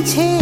मुझे